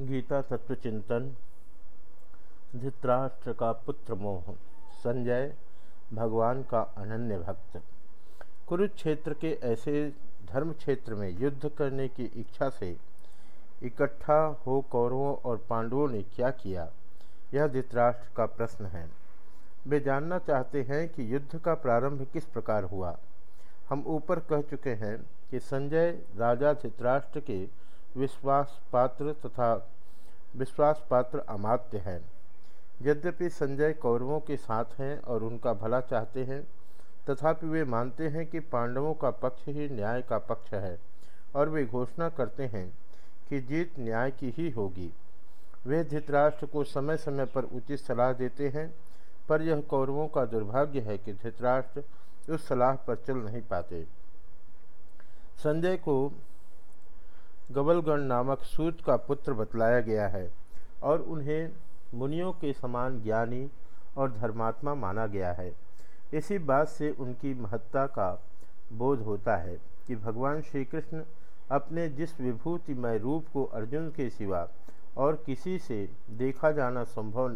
गीता तत्व चिंतन धृतराष्ट्र का पुत्र मोह संजय, भगवान का अनन्य भक्त। कुरुक्षेत्र के ऐसे धर्म क्षेत्र में युद्ध करने की इच्छा से इकट्ठा हो कौरवों और पांडवों ने क्या किया? यह धृतराष्ट्र का प्रश्न है। वे जानना चाहते हैं कि युद्ध का प्रारंभ किस प्रकार हुआ। हम ऊपर कह चुके हैं कि संजय राजा धृतराष्ट्र के विश्वास पात्र तथा विश्वास पात्र अमात्य हैं। यद्यपि संजय कौरवों के साथ हैं और उनका भला चाहते हैं, तथापि वे मानते हैं कि पांडवों का पक्ष ही न्याय का पक्ष है और वे घोषणा करते हैं कि जीत न्याय की ही होगी। वे धृतराष्ट्र को समय समय पर उचित सलाह देते हैं, पर यह कौरवों का दुर्भाग्य है कि धृतराष्ट्र उस सलाह पर चल नहीं पाते। संजय को गबलगण नामक सूत का पुत्र बतलाया गया है और उन्हें मुनियों के समान ज्ञानी और धर्मात्मा माना गया है। इसी बात से उनकी महत्ता का बोध होता है कि भगवान श्री कृष्ण अपने जिस विभूतिमय रूप को अर्जुन के सिवा और किसी से देखा जाना संभव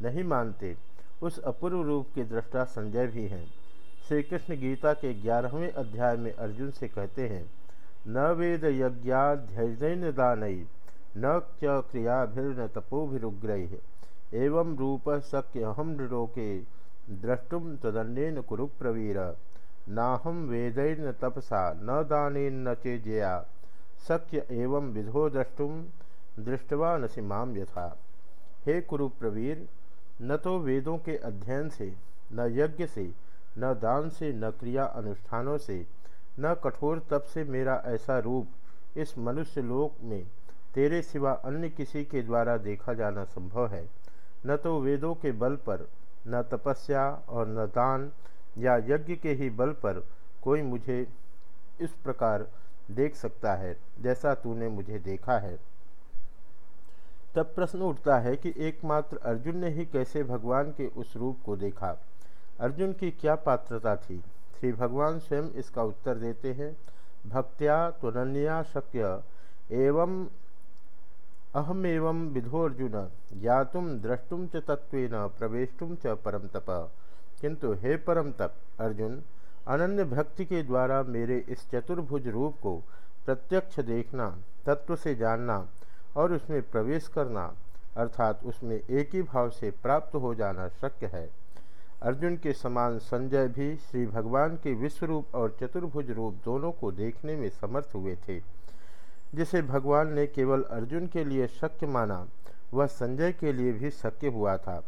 नहीं मानते, उस अपूर्व रूप के दृष्टा संजय भी हैं। श्री कृष्ण गीता के ग्यारहवें अध्याय में अर्जुन से कहते हैं न वेद यज्ञाध्ययन दान न च क्रियाभिर्न तपोभिरुग्रह एवं रूप शक्यहम नृलोके द्रष्टुम तदन्यन कुरु प्रवीर नाहम वेदैन तपसा, न दानेन न चेजया शक्य एवं विधो द्रष्टुम दृष्टवा न सीमाम यथा। हे कुरु प्रवीर न तो वेदों के अध्ययन से, न यज्ञ से, न दान से, न क्रिया अनुष्ठानों से न कठोर तप से मेरा ऐसा रूप इस मनुष्य लोक में तेरे सिवा अन्य किसी के द्वारा देखा जाना संभव है। न तो वेदों के बल पर, न तपस्या और न दान या यज्ञ के ही बल पर कोई मुझे इस प्रकार देख सकता है जैसा तूने मुझे देखा है। तब प्रश्न उठता है कि एकमात्र अर्जुन ने ही कैसे भगवान के उस रूप को देखा? अर्जुन की क्या पात्रता थी? श्री भगवान स्वयं इसका उत्तर देते हैं, भक्त्या त्वनन्या शक्य, एवं अहमेवं विधोर्जुन ज्ञातुम द्रष्टुम च तत्व प्रवेशुम च परम तप किंतु हे परम तप अर्जुन, अनन्य भक्ति के द्वारा मेरे इस चतुर्भुज रूप को प्रत्यक्ष देखना, तत्व से जानना और उसमें प्रवेश करना, अर्थात उसमें एक ही भाव से प्राप्त हो जाना शक्य है। अर्जुन के समान संजय भी श्री भगवान के विश्वरूप और चतुर्भुज रूप दोनों को देखने में समर्थ हुए थे। जिसे भगवान ने केवल अर्जुन के लिए शक्य माना, वह संजय के लिए भी शक्य हुआ था।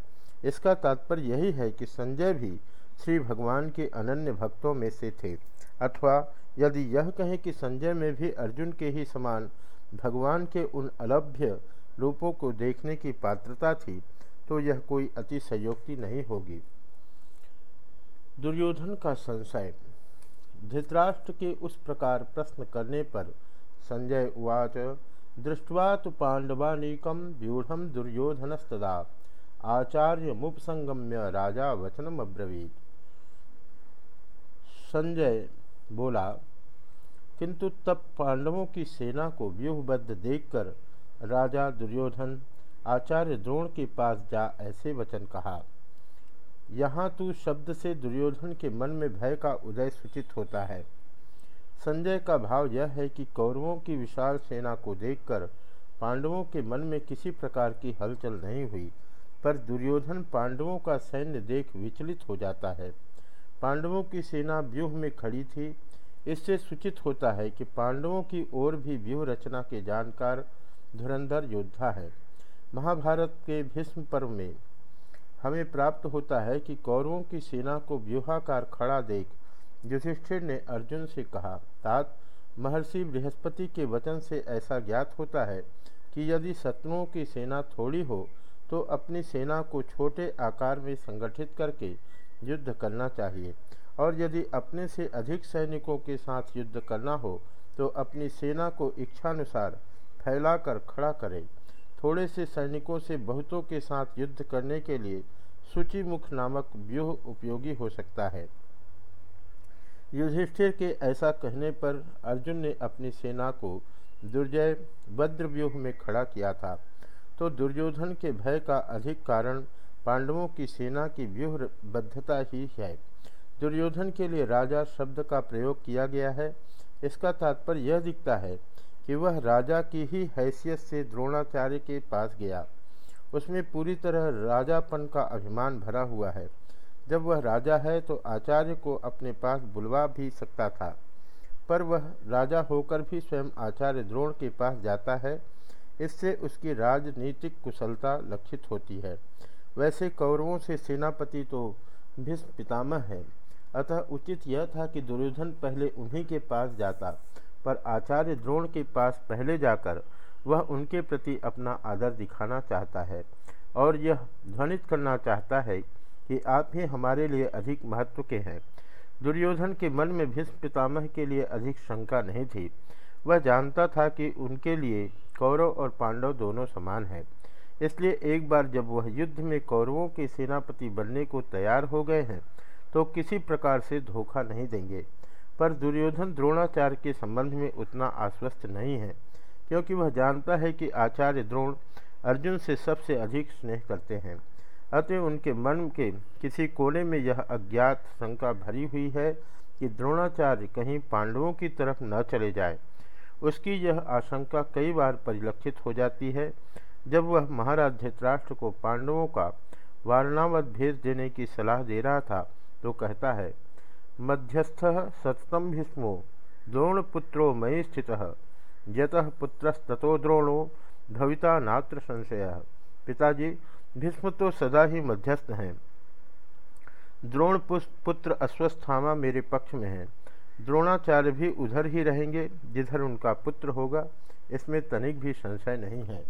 इसका तात्पर्य यही है कि संजय भी श्री भगवान के अनन्य भक्तों में से थे। अथवा यदि यह कहें कि संजय में भी अर्जुन के ही समान भगवान के उन अलभ्य रूपों को देखने की पात्रता थी तो यह कोई अतिशयोक्ति नहीं होगी। दुर्योधन का संशय। धृतराष्ट्र के उस प्रकार प्रश्न करने पर संजय उवाच दृष्टवा तो पांडवानीकम व्यूढ़ दुर्योधनस्तदा, आचार्य मुपसंगम्य राजा वचनम अब्रवीत। संजय बोला किंतु तब पांडवों की सेना को व्यूहबद्ध देखकर राजा दुर्योधन, आचार्य द्रोण के पास जा ऐसे वचन कहा। यहाँ तू शब्द से दुर्योधन के मन में भय का उदय सूचित होता है। संजय का भाव यह है कि कौरवों की विशाल सेना को देखकर पांडवों के मन में किसी प्रकार की हलचल नहीं हुई, पर दुर्योधन पांडवों का सैन्य देख विचलित हो जाता है। पांडवों की सेना व्यूह में खड़ी थी। इससे सूचित होता है कि पांडवों की ओर भी व्यूह रचना के जानकार धुरंधर योद्धा है। महाभारत के भीष्म पर्व में हमें प्राप्त होता है कि कौरवों की सेना को व्यूहाकार खड़ा देख युधिष्ठिर ने अर्जुन से कहा, तात, महर्षि बृहस्पति के वचन से ऐसा ज्ञात होता है कि यदि शत्रुओं की सेना थोड़ी हो तो अपनी सेना को छोटे आकार में संगठित करके युद्ध करना चाहिए। और यदि अपने से अधिक सैनिकों के साथ युद्ध करना हो तो अपनी सेना को इच्छानुसार फैलाकर खड़ा करें। थोड़े से सैनिकों से बहुतों के साथ युद्ध करने के लिए सूचीमुख नामक व्यूह उपयोगी हो सकता है। युधिष्ठिर के ऐसा कहने पर अर्जुन ने अपनी सेना को दुर्जय वज्रव्यूह में खड़ा किया था। तो दुर्योधन के भय का अधिक कारण पांडवों की सेना की व्यूहबद्धता ही है। दुर्योधन के लिए राजा शब्द का प्रयोग किया गया है। इसका तात्पर्य यह दिखता है कि वह राजा की ही हैसियत से द्रोणाचार्य के पास गया। उसमें पूरी तरह राजापन का अभिमान भरा हुआ है। जब वह राजा है तो आचार्य को अपने पास बुलवा भी सकता था। पर वह राजा होकर भी स्वयं आचार्य द्रोण के पास जाता है। इससे उसकी राजनीतिक कुशलता लक्षित होती है। वैसे कौरवों से सेनापति तो भीष्म पितामह है। अतः उचित यह था कि दुर्योधन पहले उन्हीं के पास जाता। पर आचार्य द्रोण के पास पहले जाकर वह उनके प्रति अपना आदर दिखाना चाहता है और यह ध्वनित करना चाहता है कि आप ही हमारे लिए अधिक महत्व के हैं। दुर्योधन के मन में भीष्म पितामह के लिए अधिक शंका नहीं थी। वह जानता था कि उनके लिए कौरव और पांडव दोनों समान हैं। इसलिए एक बार जब वह युद्ध में कौरवों के सेनापति बनने को तैयार हो गए हैं तो किसी प्रकार से धोखा नहीं देंगे। पर दुर्योधन द्रोणाचार्य के संबंध में उतना आश्वस्त नहीं है, क्योंकि वह जानता है कि आचार्य द्रोण अर्जुन से सबसे अधिक स्नेह करते हैं। अतः उनके मन के किसी कोने में यह अज्ञात शंका भरी हुई है कि द्रोणाचार्य कहीं पांडवों की तरफ़ न चले जाए। उसकी यह आशंका कई बार परिलक्षित हो जाती है, जब वह महाराज धृतराष्ट्र को पांडवों का वारणावत भेज देने की सलाह दे रहा था तो कहता है मध्यस्थ सततम भीष्मो द्रोणपुत्रो मयि स्थित। यतः पुत्रस्तो द्रोणो, भविता नात्र संशय। पिताजी भीष्म तो सदा ही मध्यस्थ हैं। द्रोण पुत्र अश्वस्थामा मेरे पक्ष में है। द्रोणाचार्य भी उधर ही रहेंगे, जिधर उनका पुत्र होगा। इसमें तनिक भी संशय नहीं है।